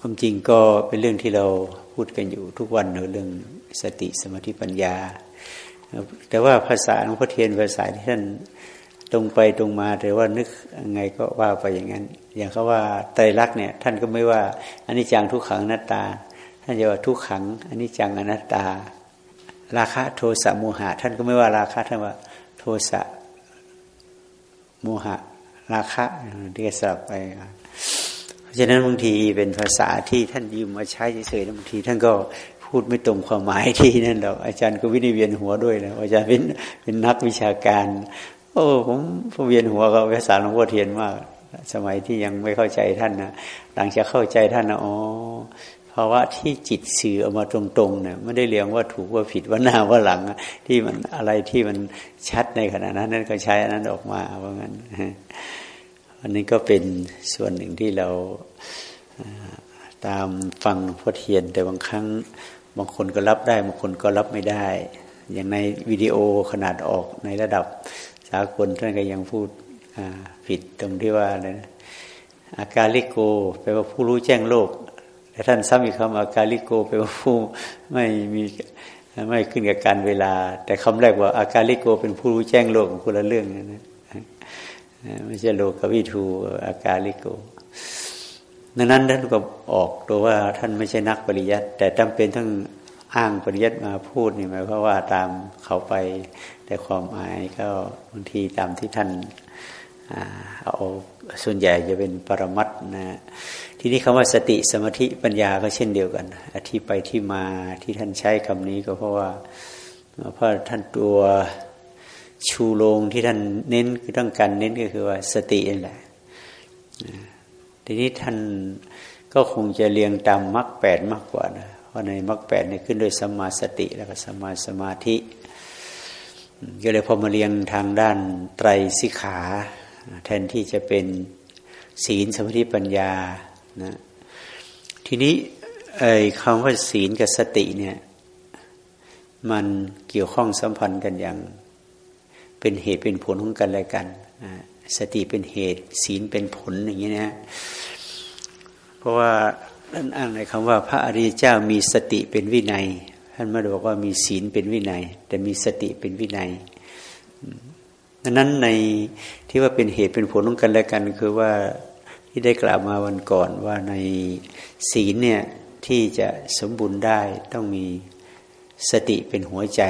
ความจริงก็เป็นเรื่องที่เราพูดกันอยู่ทุกวันเเรื่องสติสมาธิปัญญา แต่ว่าภาษาหลวงพ่อเทียนภาษาที่ท่านตรงไปตรงมาแต่ว่านึกยังไงก็ว่าไปอย่างนั้น อย่างเขาว่าไตรลักษณ์เนี่ย ท่านก็ไม่ว่าอันนี้จังทุกขังนัตตา ท่านจะว่าทุกขังอันนี้จังอนัตตา ราคะโทสะโมหะ ท่านก็ไม่ว่าราคะท่านว่า โทสะโมหะ ราคะที่สลับไปเพราะ ฉะนั้นบางทีเป็นภาษาที่ท่านยืมมาใช้เฉยๆบางที ท่านก็พูดไม่ตรงความหมายที่นั่นหรอกอาจารย์ก็วินิเวียนหัวด้วยนะอาจารย์เป็นเป็นนักวิชาการ โอ้ผมผมเวียนหัวกับภาษาหลวงพ่อเทียนมาก สมัยที่ยังไม่เข้าใจท่านนะหลังจากเข้าใจท่านนะอ๋อภาวะที่จิตสื่อออกมาตรงๆเนี่ยไม่ได้เรียงว่าถูกว่าผิดว่าหน้าว่าหลัง ที่มันอะไรที่มันชัดในขณะนั้นนั่นก็ใช้อันนั้นออกมาว่าะงั้น อันนี้ก็เป็นส่วนหนึ่งที่เราตามฟังพ่อเทียน แต่บางครั้งบางคนก็รับได้บางคนก็รับไม่ได้ อย่างในวิดีโอขนาดออกในระดับสากลท่านก็ยังพูดผิดตรงที่ว่าอะไรนะอาการลิโกแปลว่าผู้รู้แจ้งโลก แต่ท่านซ้ำอีกคำอาการลิโกแปลว่าผู้ไม่มีไม่ขึ้นกับการเวลา แต่คำแรกว่าอาการลิโกเป็นผู้รู้แจ้งโลกของคนละเรื่องนะ ไม่ใช่โลกวิทูอากาลิโกดังนั้นท่านก็ออกตัวว่าท่านไม่ใช่นักปริยัติแต่จำเป็นต้องอ้างปริยัติมาพูดนี่หมายความว่าตามเขาไป แต่ความหมายก็บางทีตามที่ท่านเอาส่วนใหญ่จะเป็นปรมัตนะทีนี้คำว่าสติสมาธิปัญญาก็เช่นเดียวกันอธิไปที่มาที่ท่านใช้คำนี้ก็เพราะว่าเพราะท่านตัว ชูโรงที่ท่านเน้นคือต้องการเน้นก็คือว่าสตินี่แหละทีนี้ท่านก็คงจะเรียงตามมรรคแปดมากกว่านะเพราะในมรรคแปดเนี่ยขึ้นด้วยสมาสติแล้วก็สมาสมาธิก็เลยพอมาเรียงทางด้านไตรสิขา แทนที่จะเป็นศีลสมาธิปัญญานะทีนี้ไอ้คำว่าศีลกับสติเนี่ยมันเกี่ยวข้องสัมพันธ์กันอย่าง เป็นเหตุเป็นผลของกันและกันสติเป็นเหตุ ศีลเป็นผลอย่างนี้นะเพราะว่าท่านอ้างในคำว่า พระอริยเจ้ามีสติเป็นวินัย ท่านไม่ได้บอกว่ามีศีลเป็นวินัย แต่มีสติเป็นวินัยดังนั้นในที่ว่าเป็นเหตุเป็นผลของกันและกัน คือว่าที่ได้กล่าวมาวันก่อนว่าในศีลเนี่ยที่จะสมบูรณ์ได้ต้องมีสติเป็นหัวใจ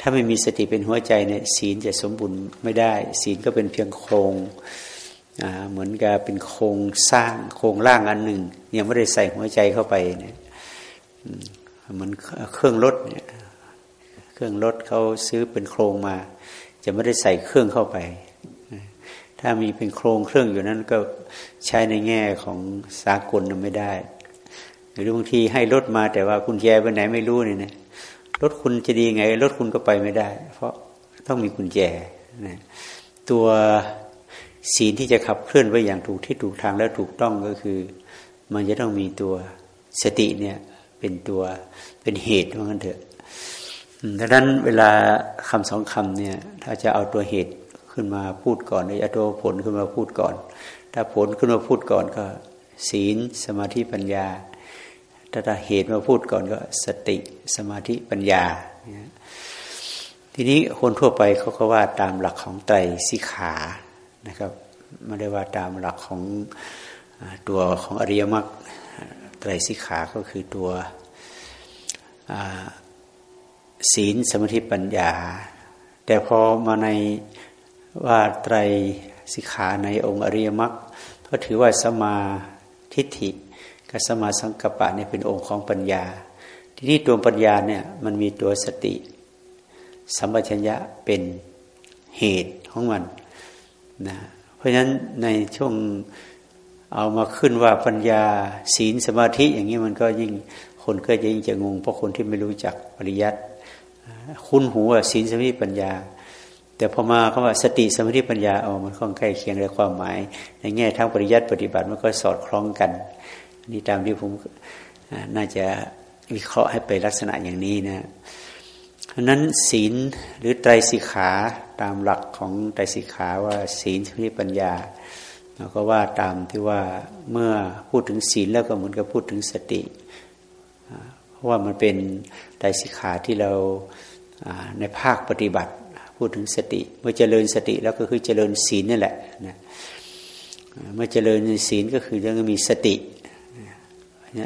ถ้าไม่มีสติเป็นหัวใจเนี่ยศีลจะสมบูรณ์ไม่ได้ ศีลก็เป็นเพียงโครงเหมือนกับเป็นโครงสร้างโครงร่างอันหนึ่ง ยังไม่ได้ใส่หัวใจเข้าไปเนี่ยเหมือนเครื่องรถเนี่ยเครื่องรถเขาซื้อเป็นโครงมา จะไม่ได้ใส่เครื่องเข้าไป ถ้ามีเป็นโครงเครื่องอยู่นั้นก็ใช้ในแง่ของสากลไม่ได้ หรือบางทีให้รถมาแต่ว่าคุณแจไปไหนไม่รู้เนี่ย รถคุณจะดีไง รถคุณก็ไปไม่ได้ เพราะต้องมีกุญแจนะตัวศีลที่จะขับเคลื่อนไปอย่างถูกที่ถูกทางและถูกต้องก็คือ มันจะต้องมีตัวสติเนี่ยเป็นตัวเป็นเหตุว่างั้นเถอะดังนั้นเวลาคำสองคำเนี่ย ถ้าจะเอาตัวเหตุขึ้นมาพูดก่อนหรือเอาตัวผลขึ้นมาพูดก่อน ถ้าผลขึ้นมาพูดก่อนก็ ศีลสมาธิปัญญา ถ้าถ้าเหตุมาพูดก่อนก็สติสมาธิปัญญา ทีนี้คนทั่วไปเขาก็ว่าตามหลักของไตรสิขานะครับไม่ได้ว่าตามหลักของตัวของอริยมรรคไตรสิขาก็คือตัวศีลสมาธิปัญญา แต่พอมาในว่าไตรสิขาในองค์อริยมรรคก็ถือว่าสมาทิฏฐิ สมาสังกปะเนี่ยเป็นองค์ของปัญญา ทีนี้ตัวปัญญาเนี่ยมันมีตัวสติ สัมปชัญญะเป็นเหตุของมันนะเพราะฉะนั้นในช่วงเอามาขึ้นว่าปัญญาศีลสมาธิอย่างนี้มันก็ยิ่งคนก็จะยิ่งจะงงเพราะคนที่ไม่รู้จักปริยัติคุ้นหูว่าศีลสมาธิปัญญา แต่พอมาคำว่าสติสมาธิปัญญาเอามันค่อนใกล้เคียงในความหมาย ในแง่ทางปริยัติปฏิบัติมันก็สอดคล้องกัน นี่ตามที่ผมน่าจะวิเคราะห์ให้ไปลักษณะอย่างนี้นะเพราะนั้นศีลหรือไตรสิกขาตามหลักของไตรสิกขาว่าศีลสมาธิปัญญาเราก็ว่าตามที่ว่าเมื่อพูดถึงศีลแล้วก็เหมือนกับพูดถึงสติ เพราะว่ามันเป็นไตรสิกขาที่เราในภาคปฏิบัติพูดถึงสติ เมื่อเจริญสติแล้วก็คือเจริญศีลนั่นแหละนะเมื่อเจริญศีลก็คือเรื่องมีสติ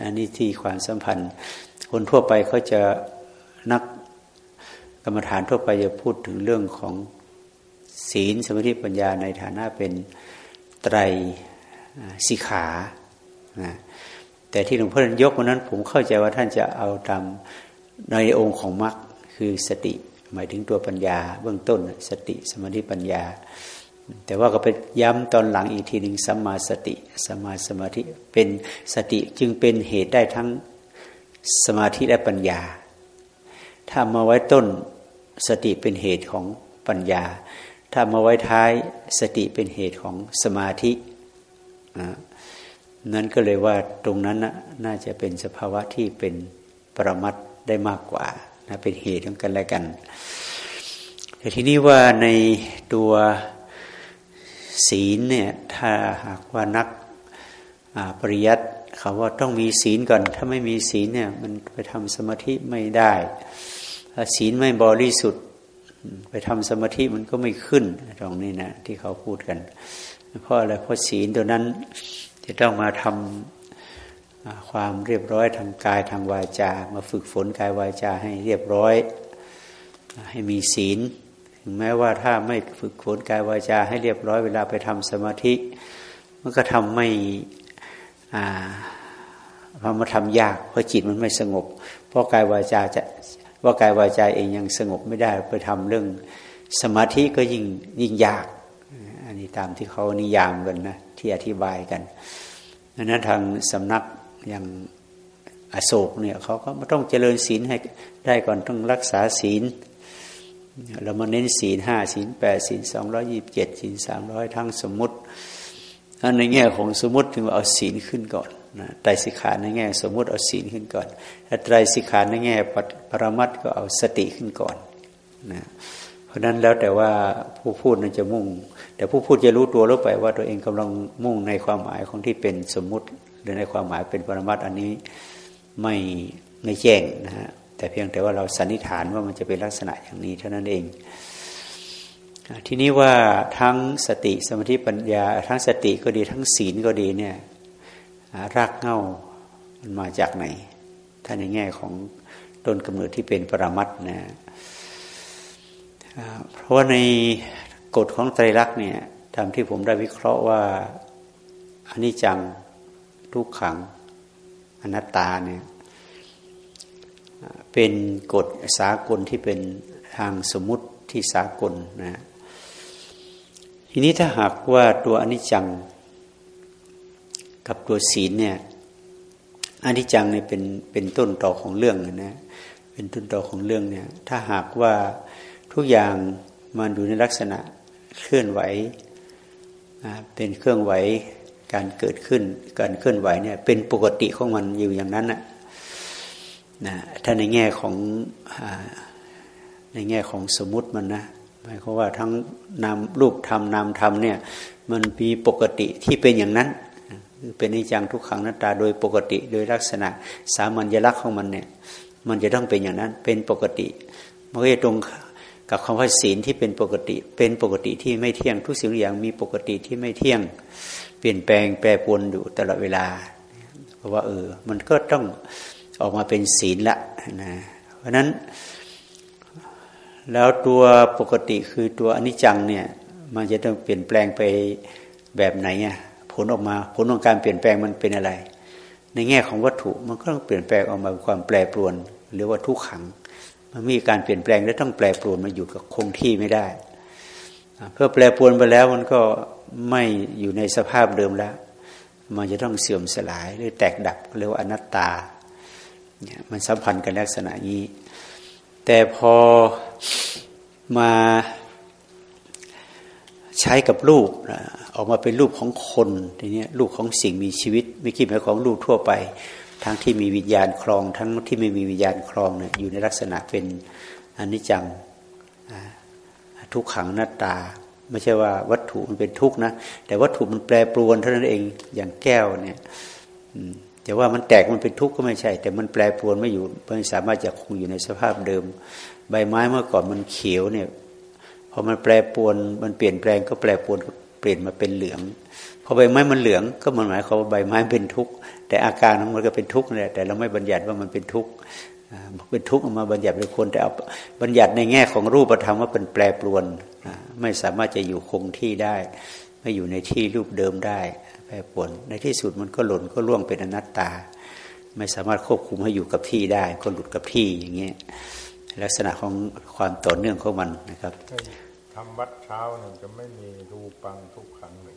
อันนี้ที่ความสัมพันธ์ คนทั่วไปเขาจะนักกรรมฐานทั่วไปจะพูดถึงเรื่องของศีลสมาธิปัญญาในฐานะเป็นไตรสิขานะแต่ที่หลวงพ่อยกวันนั้น ผมเข้าใจว่าท่านจะเอาตามในองค์ของมรรคคือสติ หมายถึงตัวปัญญา เบื้องต้นสติสมาธิปัญญา แต่ว่าก็ไปย้ำตอนหลังอีกทีหนึ่งสัมมาสติสัมมาสมาธิเป็นสติจึงเป็นเหตุได้ทั้งสมาธิและปัญญา ถ้ามาไว้ต้นสติเป็นเหตุของปัญญา ถ้ามาไว้ท้ายสติเป็นเหตุของสมาธินั้นก็เลยว่าตรงนั้นน่าจะเป็นสภาวะที่เป็นปรมัตได้มากกว่านะเป็นเหตุของกันและกันแต่ทีนี้ว่าในตัว ศีลเนี่ยถ้าหากว่านักปริยัติเขาว่าต้องมีศีลก่อน ถ้าไม่มีศีลเนี่ยมันไปทำสมาธิไม่ได้ถ้าศีลไม่บริสุทธิ์ไปทำสมาธิมันก็ไม่ขึ้นตรงนี้นะที่เขาพูดกัน เพราะอะไรเพราะศีลตัวนั้นจะต้องมาทำความเรียบร้อยทางกายทางวาจา มาฝึกฝนกายวาจาให้เรียบร้อย ให้มีศีล แม้ว่าถ้าไม่ฝึกฝนกายวาจาให้เรียบร้อยเวลาไปทำสมาธิ มันก็ทำไม่พอมาทำยากเพราะจิตมันไม่สงบ เพราะกายวาจาจะว่ากายวาจาเองยังสงบไม่ได้ไปทำเรื่องสมาธิก็ยิ่งยิ่งยากอันนี้ตามที่เขานิยามกันนะที่อธิบายกันดังนั้นทางสำนักอย่างอโศกเนี่ยเขาก็ต้องเจริญศีลให้ได้ก่อนต้องรักษาศีล เรามาเน้นศีลห้าศีลแปดศีลสองร้อยี่บเจ็ดศีลสามร้อยทั้งสมมติในแง่ของสมมติถึงเอาศีลขึ้นก่อนนะไตรสิกขาในแง่ สมมติเอาศีลขึ้นก่อนถ้าไตรสิกขาในแง่ปรมัตก็เอาสติขึ้นก่อนนะเพราะนั้นแล้วแต่ว่าผู้พูดนั้นจะมุ่ง แต่ผู้พูดจะรู้ตัวรู้ไปว่าตัวเองกำลังมุ่งในความหมายของที่เป็นสมมุติ หรือในความหมายเป็นปรมัตอันนี้ไม่ไม่แจ้งนะฮะ แต่เพียงแต่ว่าเราสันนิษฐานว่ามันจะเป็นลักษณะอย่างนี้เท่านั้นเอง ทีนี้ว่าทั้งสติสมาธิปัญญา ทั้งสติก็ดีทั้งศีลก็ดีเนี่ยรากเง้ามันมาจากไหน ถ้าในแง่ของต้นกำเนิดที่เป็นปรมัตนะเพราะว่าในกฎของไตรลักษณ์เนี่ยตามที่ผมได้วิเคราะห์ว่าอนิจจังทุกขังอนัตตาเนี่ย เป็นกฎสากลที่เป็นทางสมมติที่สากลนะทีนี้ถ้าหากว่าตัวอนิจจังกับตัวศีลเนี่ยอนิจจังเนี่ยเป็นเป็นต้นต่อของเรื่องนะเป็นต้นต่อของเรื่องเนี่ย ถ้าหากว่าทุกอย่างมันอยู่ในลักษณะเคลื่อนไหวเป็นเครื่องไหวการเกิดขึ้น การเคลื่อนไหวเนี่ย เป็นปกติของมันอยู่อย่างนั้นนะ นะถ้าในแง่ของในแง่ของสมมติมันนะหมายความว่าทั้งนามรูปธรรมนามธรรมเนี่ย มันมีปกติที่เป็นอย่างนั้นเป็นนิจังทุกขังนัตตาโดยปกติ โดยลักษณะสามัญลักษณ์ของมันเนี่ย มันจะต้องเป็นอย่างนั้น เป็นปกติมันก็จะตรงกับคำว่าศีลที่เป็นปกติ เป็นปกติที่ไม่เที่ยงทุกสิ่งอย่างมีปกติที่ไม่เที่ยง เปลี่ยนแปลงแปรปรวนอยู่ตลอดเวลา เพราะว่าเออ มันก็ต้อง ออกมาเป็นศีลละนะเพราะนั้น แล้วตัวปกติคือตัวอนิจจังเนี่ย มันจะต้องเปลี่ยนแปลงไปแบบไหนอะผลออกมาผลของการเปลี่ยนแปลงมันเป็นอะไร ในแง่ของวัตถุมันก็ต้องเปลี่ยนแปลงออกมาเป็นความแปรปรวน หรือว่าทุกขัง มันมีการเปลี่ยนแปลงและต้องแปรปรวนมาอยู่กับคงที่ไม่ได้เพื่อแปรปรวนไปแล้วมันก็ไม่อยู่ในสภาพเดิมแล้ว มันจะต้องเสื่อมสลายหรือแตกดับเรียกว่าอนัตตา มันสัมพันธ์กันลักษณะนี้ แต่พอมาใช้กับรูปออกมาเป็นรูปของคนทีนี้รูปของสิ่งมีชีวิตไม่คิดหมายของรูปทั่วไป ทั้งที่มีวิญญาณครอง ทั้งที่ไม่มีวิญญาณครองเนี่ยอยู่ในลักษณะเป็นอนิจจังทุกขังหน้าตา ไม่ใช่ว่าวัตถุมันเป็นทุกข์นะ แต่วัตถุมันแปรปรวนเท่านั้นเองอย่างแก้วเนี่ย แต่ว่ามันแตกมันเป็นทุกข์ก็ไม่ใช่ แต่มันแปรปรวนไม่อยู่ไม่สามารถจะคงอยู่ในสภาพเดิม ใบไม้เมื่อก่อนมันเขียวเนี่ยพอมันแปรปรวนมันเปลี่ยนแปลงก็แปรปรวนเปลี่ยนมาเป็นเหลืองพอใบไม้มันเหลืองก็มันหมายความว่าใบไม้เป็นทุกข์แต่อาการของมันก็เป็นทุกข์นี่แต่เราไม่บัญญัติว่ามันเป็นทุกข์เป็นทุกข์ออกมาบัญญัติเป็นคนแต่เอาบัญญัติในแง่ของรูปธรรมว่าเป็นแปรปรวนไม่สามารถจะอยู่คงที่ได้ ไม่อยู่ในที่รูปเดิมได้ แปรปรวนในที่สุดมันก็หล่นก็ล่วงเป็นอนัตตา ไม่สามารถควบคุมให้อยู่กับที่ได้ก็หลุดกับที่อย่างเงี้ยลักษณะของความต่อเนื่องของมันนะครับทำวัดเช้าเนี่ยจะไม่มีรูปังทุกขังเลย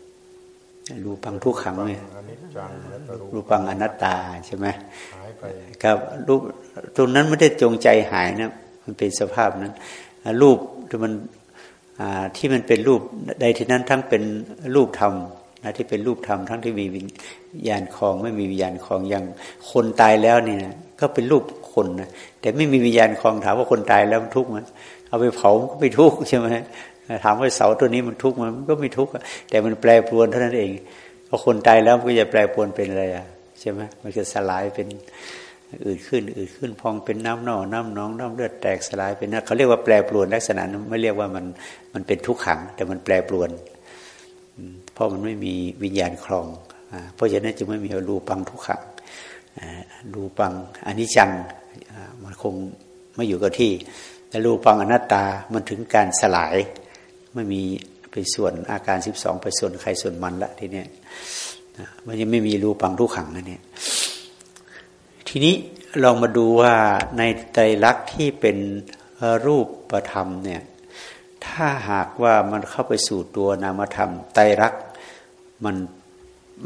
รูปังทุกขังเนี่ยรูปังอนัตตาใช่ไหมหายไปครับรูปตรงนั้นไม่ได้จงใจหายนะมันเป็นสภาพนั้น รูปที่มันที่มันเป็นรูปใดที่นั้นทั้งเป็นรูปธรรม นะที่เป็นรูปธรรมทั้งที่มีวิญญาณคลองไม่มีวิญญาณคลองอย่างคนตายแล้วเนี่ยก็เป็นรูปคนนะแต่ไม่มีวิญญาณคลองถามว่าคนตายแล้วมันทุกข์ไหมเอาไปเผาก็ไม่ทุกข์ใช่ไหมถามว่าเสาตัวนี้มันทุกข์มันก็ไม่ทุกข์แต่มันแปรปรวนเท่านั้นเองพอคนตายแล้วมันก็จะแปรปรวนเป็นอะไรอะใช่ไหมมันจะสลายเป็นอืดขึ้นอืดขึ้นพองเป็นน้ำนอน้ำน้องน้ำเลือดแตกสลายเป็นเขาเรียกว่าแปรปรวนลักษณะนั้นไม่เรียกว่ามันมันเป็นทุกขัง แต่มันแปรปรวน เพราะมันไม่มีวิญญาณคลอง เพราะฉะนั้นจึงไม่มีรูปังทุกขังรูปังอนิจจังมันคงไม่อยู่กับที่แต่รูปังอนัตตามันถึงการสลายไม่มีไปส่วนอาการสิบสองไปส่วนใครส่วนมันละทีเนี้ยมันยังไม่มีรูปังทุกขังนะเนี่ยทีนี้ลองมาดูว่าในใจรักที่เป็นรูปประธรรมเนี่ย ถ้าหากว่ามันเข้าไปสู่ตัวนามธรรมไตรักมัน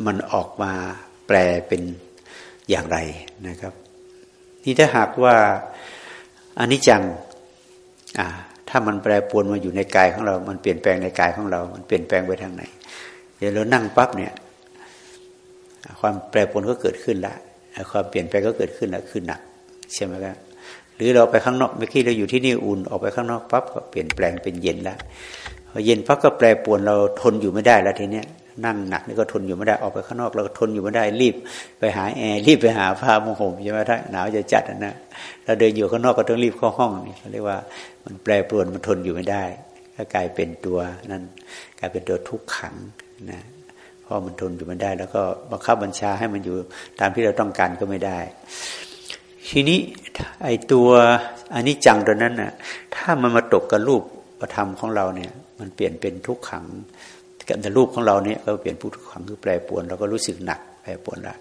มันออกมาแปลเป็นอย่างไรนะครับ นี่ถ้าหากว่าอนิจจังอ่าถ้ามันแปรปวนมาอยู่ในกายของเรา มันเปลี่ยนแปลงในกายของเรา มันเปลี่ยนแปลงไปทางไหน เดี๋ยวเรานั่งปั๊บเนี่ย ความแปรปวนก็เกิดขึ้นละ ความเปลี่ยนแปลงก็เกิดขึ้นละ ขึ้นหนัก ใช่ไหมครับ หรือเราไปข้างนอกเมื่อกี้เราอยู่ที่นี่อุ่นออกไปข้างนอกปั๊บก็เปลี่ยนแปลงเป็นเย็นแล้วพอเย็นปั๊บก็แปรปรวนเราทนอยู่ไม่ได้แล้วทีเนี้ยนั่งหนักนี่ก็ทนอยู่ไม่ได้ออกไปข้างนอกเราก็ทนอยู่ไม่ได้รีบ ไปหาแอร์รีบไปหาผ้ามุงห่มใช่ไหมถ้าหนาวจะจัดนะเราเดินอยู่ข้างนอกก็ต้องรีบเข้าห้องนี่เขาเรียกว่ามันแปรปรวนมันทนอยู่ไม่ได้ก็กลายเป็นตัวนั้นกลายเป็นตัวทุกขังนะเพราะมันทนอยู่ไม่ได้ แล้วก็บังคับบัญชาให้มันอยู่ตามที่เราต้องการก็ไม่ได้ ทีนี้ไอตัวอันนี้จังตัวนั้นน่ะ ถ้ามันมาตกกับรูปประธรรมของเราเนี่ย มันเปลี่ยนเป็นทุกขังแต่รูปของเราเนี่ยเราเปลี่ยนผู้ทุกขังคือแปรปวนเราก็รู้สึกหนักแปรปวนละ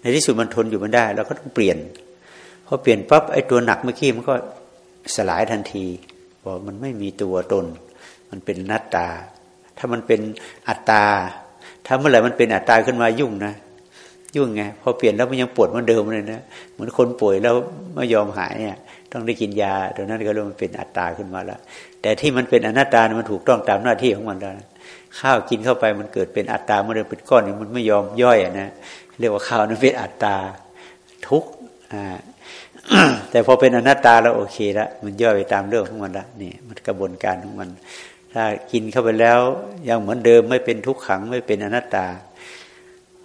ในที่สุดมันทนอยู่ไม่ได้เราก็ต้องเปลี่ยนพอเปลี่ยนปั๊บไอตัวหนักเมื่อกี้มันก็สลายทันทีบอกมันไม่มีตัวตน มันเป็นนัตตา ถ้ามันเป็นอัตตา ถ้าเมื่อไหร่มันเป็นอัตตาขึ้นมายุ่งนะ ยุ่งไงพอเปลี่ยนแล้วมันยังปวดเหมือนเดิมเลยนะเหมือนคนป่วยแล้วไม่ยอมหายเนี่ย ต้องได้กินยาตรงนั้นก็เริ่มมันเป็นอัตตาขึ้นมาแล้ว แต่ที่มันเป็นอนัตตามันถูกต้องตามหน้าที่ของมันแล้วข้าวกินเข้าไปมันเกิดเป็นอัตตาเมื่อเดิมเป็นก้อนมันไม่ยอมย่อยอะนะเรียกว่าข้าวนั้นเป็นอัตตาทุกอ่าแต่พอเป็นอนัตตาแล้วโอเคแล้วมันย่อยไปตามเรื่องของมันละนี่มันกระบวนการของมัน ถ้ากินเข้าไปแล้วยังเหมือนเดิมไม่เป็นทุกขังไม่เป็นอนัตตา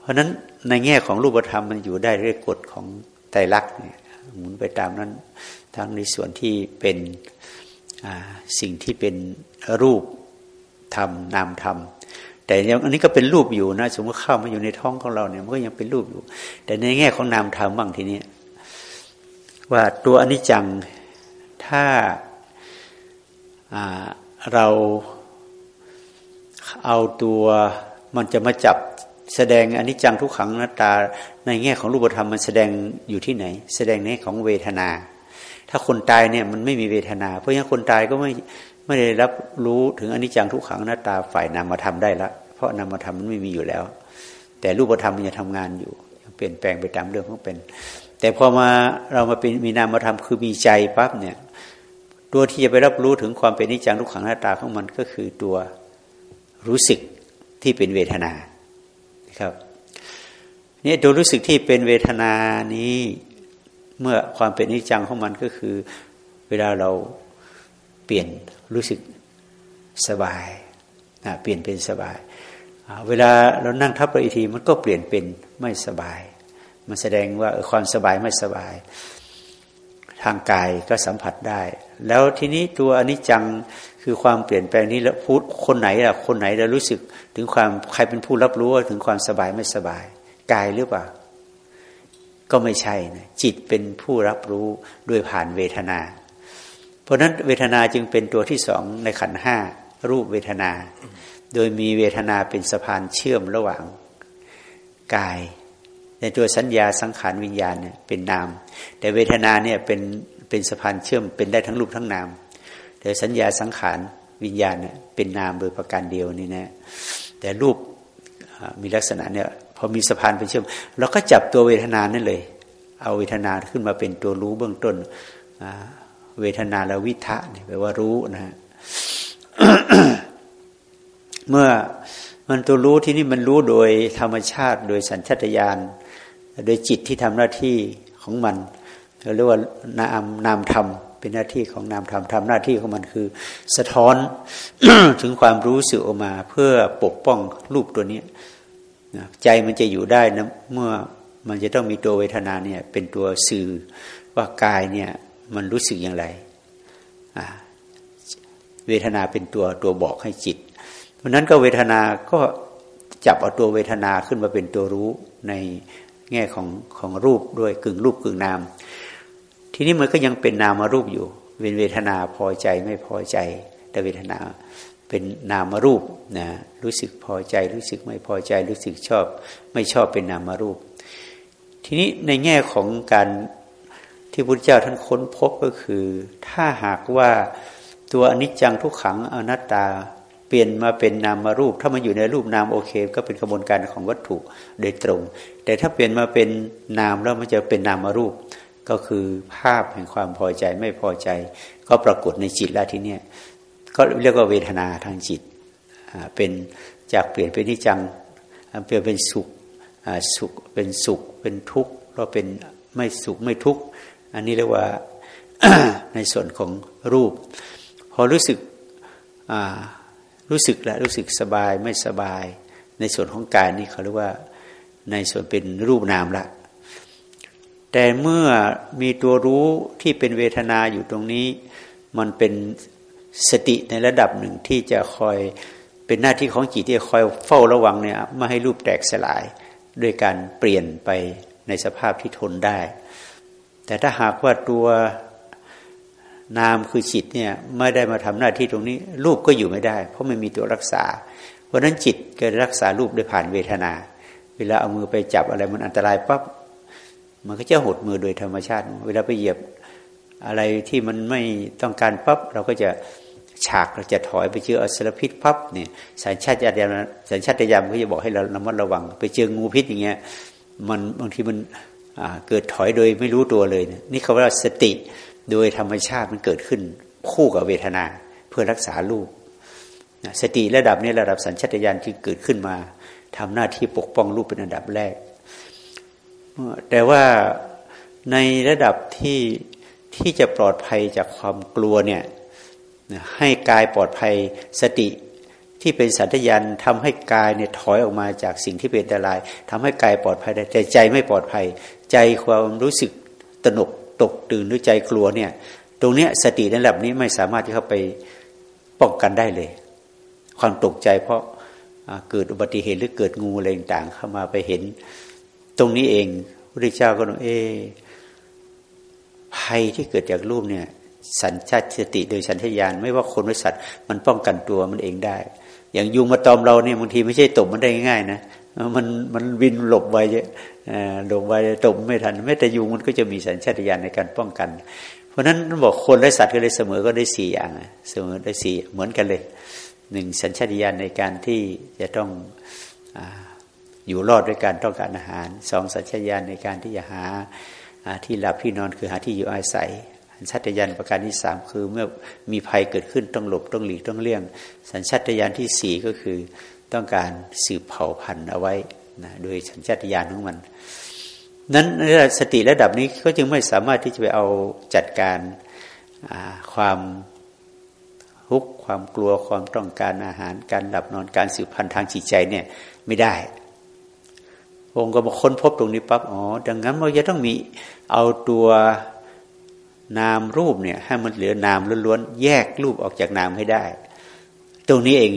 เพราะฉะนั้น ในแง่ของรูปธรรมมันอยู่ได้ด้วยกฎของไตรลักษณ์เนี่ยหมุนไปตามนั้น ทั้งในส่วนที่เป็นสิ่งที่เป็นรูปธรรมนามธรรมแต่ยังอันนี้ก็เป็นรูปอยู่นะสมมติเข้ามาอยู่ในท้องของเราเนี่ยมันก็ยังเป็นรูปอยู่ แต่ในแง่ของนามธรรมบ้างทีนี้ว่าตัวอนิจจังถ้าเราเอาตัวมันจะมาจับ แสดงอนิจจังทุกขังนัตตา ในแง่ของรูปธรรมมันแสดงอยู่ที่ไหน แสดงในของเวทนา ถ้าคนตายเนี่ยมันไม่มีเวทนา เพราะงั้นคนตายก็ไม่ไม่ได้รับรู้ถึงอนิจจังทุกขังนัตตาฝ่ายนามธรรมได้ละ เพราะนามธรรมมันไม่มีอยู่แล้ว แต่รูปธรรมมันจะทำงานอยู่เปลี่ยนแปลงไปตามเรื่องของเป็น แต่พอมาเรามาเป็นมีนามธรรมคือมีใจปั๊บเนี่ยตัวที่จะไปรับรู้ถึงความเป็นนิจังทุกขังหน้าตาของมันก็คือตัวรู้สึกที่เป็นเวทนา ครับนี่ตัวรู้สึกที่เป็นเวทนานี้เมื่อความเป็นนิจังของมันก็คือ เวลาเราเปลี่ยนรู้สึกสบายเปลี่ยนเป็นสบาย เวลาเรานั่งทับไปอีทีมันก็เปลี่ยนเป็นไม่สบาย มันแสดงว่าความสบายไม่สบาย ทางกายก็สัมผัสได้ แล้วทีนี้ตัวอนิจจัง คือความเปลี่ยนแปลงนี้แล้วพูดคนไหนล่ะคนไหนเรารู้สึก ถึงความใครเป็นผู้รับรู้ถึงความสบายไม่สบายกายหรือเปล่า ก็ไม่ใช่นะจิตเป็นผู้รับรู้โดยผ่านเวทนา เพราะนั้นเวทนาจึงเป็นตัวที่สองในขันห้ารูปเวทนา โดยมีเวทนาเป็นสะพานเชื่อมระหว่างกาย ในตัวสัญญาสังขารวิญญาณเนี่ยเป็นนาม แต่เวทนาเนี่ยเป็นเป็นสะพานเชื่อมเป็นได้ทั้งรูปทั้งนาม แต่สัญญาสังขารวิญญาณเนี่ยเป็นนามโดยประการเดียวนี่นะแต่รูปมีลักษณะเนี่ยพอมีสะพานไปเชื่อมเราก็จับตัวเวทนานั่นเลย เอาเวทนาขึ้นมาเป็นตัวรู้เบื้องต้นเวทนาและวิทะเนี่ยแปลว่ารู้นะฮะเมื่อมันตัวรู้ที่นี่มันรู้โดยธรรมชาติ โดยสัญชาตญาณโดยจิตที่ทำหน้าที่ของมันเรียกว่านามนามธรรม เป็นหน้าที่ของนามธรรมทำหน้าที่ของมันคือ สะท้อนถึงความรู้สึกออกมา เพื่อปกป้องรูปตัวนี้ใจมันจะอยู่ได้นะเมื่อมันจะต้องมีตัวเวทนาเนี่ย เป็นตัวสื่อว่ากายเนี่ย มันรู้สึกอย่างไรเวทนาเป็นตัวตัวบอกให้จิต เพราะนั้นก็เวทนาก็จับเอาตัวเวทนาขึ้นมาเป็นตัวรู้ในแง่ของของรูปด้วยกึ่งรูปกึ่งนาม ทีนี้มันก็ยังเป็นนามารูปอยู่เป็นเวทนาพอใจไม่พอใจ แต่เวทนาเป็นนามรูปนะรู้สึกพอใจ รู้สึกไม่พอใจ รู้สึกชอบ ไม่ชอบเป็นนามรูป ทีนี้ในแง่ของการที่พุทธเจ้าท่านค้นพบก็คือ ถ้าหากว่าตัวอนิจจังทุกขังอนัตตาเปลี่ยนมาเป็นนามรูป ถ้ามันอยู่ในรูปนามโอเค ก็เป็นกระบวนการของวัตถุโดยตรง แต่ถ้าเปลี่ยนมาเป็นนามแล้วมันจะเป็นนามรูป ก็คือภาพแห่งความพอใจไม่พอใจ ก็ปรากฏในจิตแล้วทีเนี้ยก็เรียกว่าเวทนาทางจิตเป็นจากเปลี่ยนเป็นนิจังเปลี่ยนเป็นสุขสุขเป็นสุขเป็นทุกข์ก็เป็นไม่สุขไม่ทุกข์อันนี้เรียกว่าในส่วนของรูป พอรู้สึกรู้สึกแล้วรู้สึกสบายไม่สบาย ในส่วนของกายนี่เขาเรียกว่าในส่วนเป็นรูปนามละ แต่เมื่อมีตัวรู้ที่เป็นเวทนาอยู่ตรงนี้ มันเป็นสติในระดับหนึ่งที่จะคอยเป็นหน้าที่ของจิตที่คอยเฝ้าระวังเนี่ยไม่ให้รูปแตกสลายด้วยการเปลี่ยนไปในสภาพที่ทนได้ แต่ถ้าหากว่าตัวนามคือจิตเนี่ยไม่ได้มาทำหน้าที่ตรงนี้ รูปก็อยู่ไม่ได้ เพราะไม่มีตัวรักษา เพราะนั้นจิตก็รักษารูปด้วยผ่านเวทนา เวลาเอามือไปจับอะไรมันอันตรายปั๊บ มันก็จะหดมือโดยธรรมชาติ เวลาไปเหยียบอะไรที่มันไม่ต้องการปั๊บเราก็จะฉากเราจะถอยไปเจออสรพิษพับเนี่ยสัญชาตญาณสัญชาตญาณก็จะบอกให้เราระมัดระวัง ไปเจองูพิษอย่างเงี้ยมันบางทีมันเกิดถอยโดยไม่รู้ตัวเลยนี่เขาว่าสติโดยธรรมชาติมันเกิดขึ้นคู่กับเวทนาเพื่อรักษาลูกสติระดับนี้ระดับสัญชาตญาณที่เกิดขึ้นมาทำหน้าที่ปกป้องลูกเป็นอันดับแรก แต่ว่าในระดับที่ที่จะปลอดภัยจากความกลัวเนี่ยให้กายปลอดภัยสติที่เป็นสัญญาณทำให้กายเนี่ยถอยออกมาจากสิ่งที่เป็นอันตรายทำให้กายปลอดภัยได้แต่ใจไม่ปลอดภัย ใจความรู้สึกตนกตกตื่นหรือใจกลัวเนี่ย ตรงเนี้ยสติในระดับนี้ไม่สามารถที่เข้าไปป้องกันได้เลย ความตกใจเพราะเกิดอุบัติเหตุหรือเกิดงูอะไรต่างเข้ามาไปเห็น ตรงนี้เองพระเจ้าก็ต้องเอภัยที่เกิดจากรูปเนี่ย สัญชาติสติโดยสัญชาตญาณไม่ว่าคนหรือสัตว์ มันป้องกันตัวมันเองได้ อย่างยุงมาตอมเราเนี่ยบางทีไม่ใช่ตบมันได้ง่ายนะมันมันวินหลบไว้เออหลบไว้ตบไม่ทันแม้แต่ยุงมันก็จะมีสัญชาตญาณในการป้องกัน เพราะฉะนั้นบอกคนและสัตว์ก็เลยเสมอก็ได้สี่อย่างเสมอได้สี่เหมือนกันเลยหนึ่งสัญชาตญาณในการที่จะต้องอ อยู่รอดด้วยการต้องการอาหารสองสัญชาตญาณในการที่จะหาที่หลับที่นอนคือหาที่อยู่อาศัยสัญชาตญาณประการที่สามคือเมื่อมีภัยเกิดขึ้นต้องหลบต้องหลีกต้องเลี่ยง สัญชาตญาณที่สี่ก็คือต้องการสืบเผ่าพันธุ์เอาไว้นะโดยสัญชาตญาณของมัน นั้นสติระดับนี้ก็จึงไม่สามารถที่จะไปเอาจัดการความฮุกความกลัวความต้องการอาหารการหลับนอนการสืบพันธุ์ทางจิตใจเนี่ยไม่ได้ องค์ก็มาค้นพบตรงนี้ปั๊บอ๋อดังนั้นเราจะต้องมีเอาตัวนามรูปเนี่ยให้มันเหลือนามล้วนๆแยกรูปออกจากนามให้ได้ ตรงนี้เอง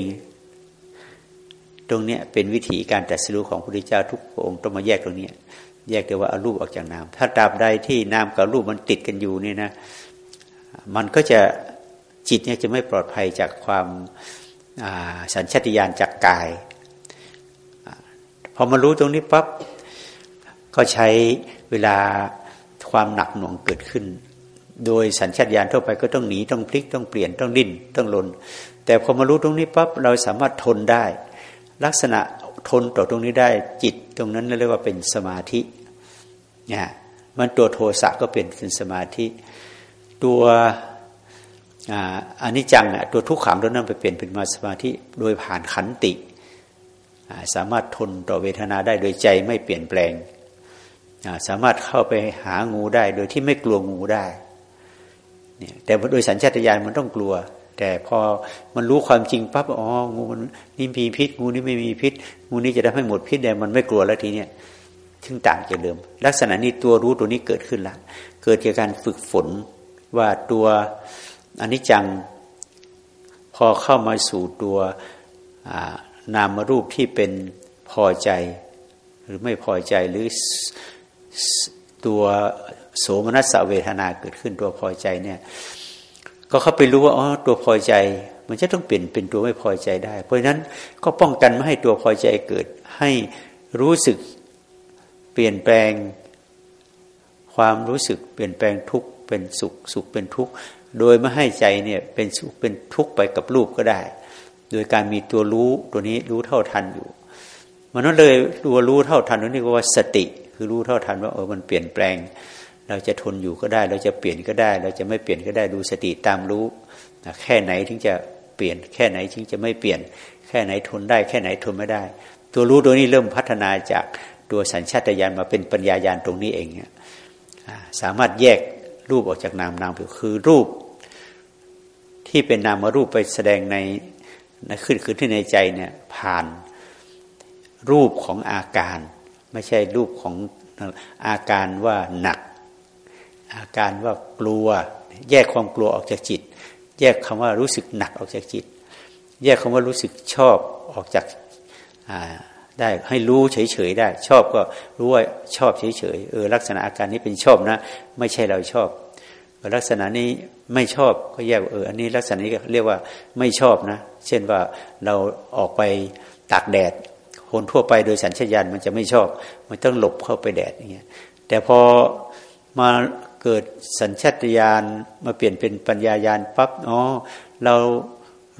ตรงเนี้ยเป็นวิธีการตรัสรู้ของพระพุทธเจ้าทุกองค์ต้องมาแยกตรงนี้แยกเดียว่าเอารูปออกจากนาม ถ้าตราบใดที่นามกับรูปมันติดกันอยู่นี่นะมันก็จะจิตเนี่ยจะไม่ปลอดภัยจากความสัญชาตญาณจากกาย พอมารู้ตรงนี้ปั๊บก็ใช้เวลาความหนักหน่วงเกิดขึ้น โดยสัญชาตญาณทั่วไปก็ต้องหนีต้องพลิกต้องเปลี่ยนต้องดิ้นต้องลน แต่พอมารู้ตรงนี้ปั๊บเราสามารถทนได้ ลักษณะทนต่อตรงนี้ได้จิตตรงนั้นเรียกว่าเป็นสมาธิเนี่ยมันตัวโทสะก็เป็นเป็นสมาธิ ตัวอันนี้จังอะตัวทุกขังตัวนั้นไปเปลี่ยนเป็นมาสมาธิ โดยผ่านขันติ สามารถทนต่อเวทนาได้โดยใจไม่เปลี่ยนแปลง สามารถเข้าไปหางูได้โดยที่ไม่กลัวงูได้เนี่ยแต่โดยสัญชาตญาณมันต้องกลัว แต่พอมันรู้ความจริงปั๊บอ๋องูนี่มีพิษ งูนี่ไม่มีพิษ งูนี้จะทำให้หมดพิษแต่มันไม่กลัวแล้วทีเนี้ยถึงต่างจากเดิม ลักษณะนี้ตัวรู้ตัวนี้เกิดขึ้นละเกิดจากการฝึกฝนว่าตัวอนนี้จัง พอเข้ามาสู่ตัว นามรูปที่เป็นพอใจ หรือไม่พอใจหรือตัวโสมนัสเวทนาเกิดขึ้นตัวพอใจเนี่ยก็เข้าไปรู้ว่าอ๋อตัวพอใจ มันจะต้องเปลี่ยนเป็นตัวไม่พอใจได้ เพราะฉะนั้นก็ป้องกันไม่ให้ตัวพอใจเกิด ให้รู้สึกเปลี่ยนแปลง ความรู้สึกเปลี่ยนแปลงทุกข์เป็นสุขสุขเป็นทุกข์โดยไม่ให้ใจเนี่ยเป็นสุขเป็นทุกข์ไปกับรูปก็ได้ โดยการมีตัวรู้ตัวนี้รู้เท่าทันอยู่ มันนั่นเลยตัวรู้เท่าทันนี่ก็ว่าสติ คือรู้เท่าทันว่าเออมันเปลี่ยนแปลง เราจะทนอยู่ก็ได้ เราจะเปลี่ยนก็ได้ เราจะไม่เปลี่ยนก็ได้ดูสติตามรู้แค่ไหนถึงจะเปลี่ยน แค่ไหนถึงจะไม่เปลี่ยน แค่ไหนทนได้ แค่ไหนทนไม่ได้ ตัวรู้ตัวนี้เริ่มพัฒนาจากตัวสัญชาตญาณมาเป็นปัญญายาณตรงนี้เองเนี่ยสามารถแยกรูปออกจากนามนามคือรูป ที่เป็นนามารูปไปแสดงใน นะขึ้นขึ้นที่ในใจเนี่ยผ่านรูปของอาการ ไม่ใช่รูปของอาการว่าหนัก อาการว่ากลัว แยกความกลัวออกจากจิต แยกคำว่ารู้สึกหนักออกจากจิต แยกคำว่ารู้สึกชอบออกจากได้ให้รู้เฉยๆได้ ชอบก็รู้ว่าชอบเฉยๆเออลักษณะอาการนี้เป็นชอบนะ ไม่ใช่เราชอบ ลักษณะนี้ไม่ชอบก็แยกเอออันนี้ลักษณะนี้เรียกว่าไม่ชอบนะ เช่นว่าเราออกไปตากแดด คนทั่วไปโดยสัญชาตญาณมันจะไม่ชอบ มันต้องหลบเข้าไปแดดอย่างเงี้ยแต่พอมาเกิดสัญชาตญาณมาเปลี่ยนเป็นปัญญายาณปั๊บอ๋อเรา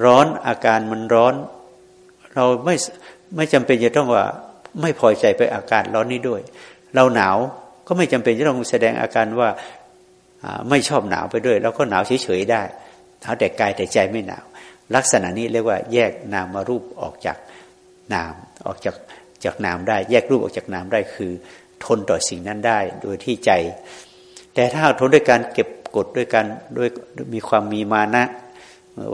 ร้อนอาการมันร้อน เราไม่ไม่จำเป็นจะต้องว่าไม่พอใจไปอาการร้อนนี้ด้วย เราหนาวก็ไม่จำเป็นจะต้องแสดงอาการว่า ไม่ชอบหนาวไปด้วยเราก็หนาวเฉยๆได้หนาวแต่กายแต่ใจไม่หนาว ลักษณะนี้เรียกว่าแยกนามารูปออกจากนามออกจากจากนามได้ แยกรูปออกจากนามได้คือ ทนต่อสิ่งนั้นได้โดยที่ใจ แต่ถ้าทนด้วยการเก็บกดด้วยกันด้วยมีความมีมานะ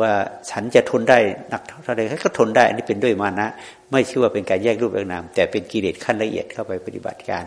ว่าฉันจะทนได้หนักเท่าไรก็ทนได้อันนี้เป็นด้วยมานะ ไม่ชื่อว่าเป็นการแยกรูปแยกนาม แต่เป็นกิเลสขั้นละเอียดเข้าไปปฏิบัติการ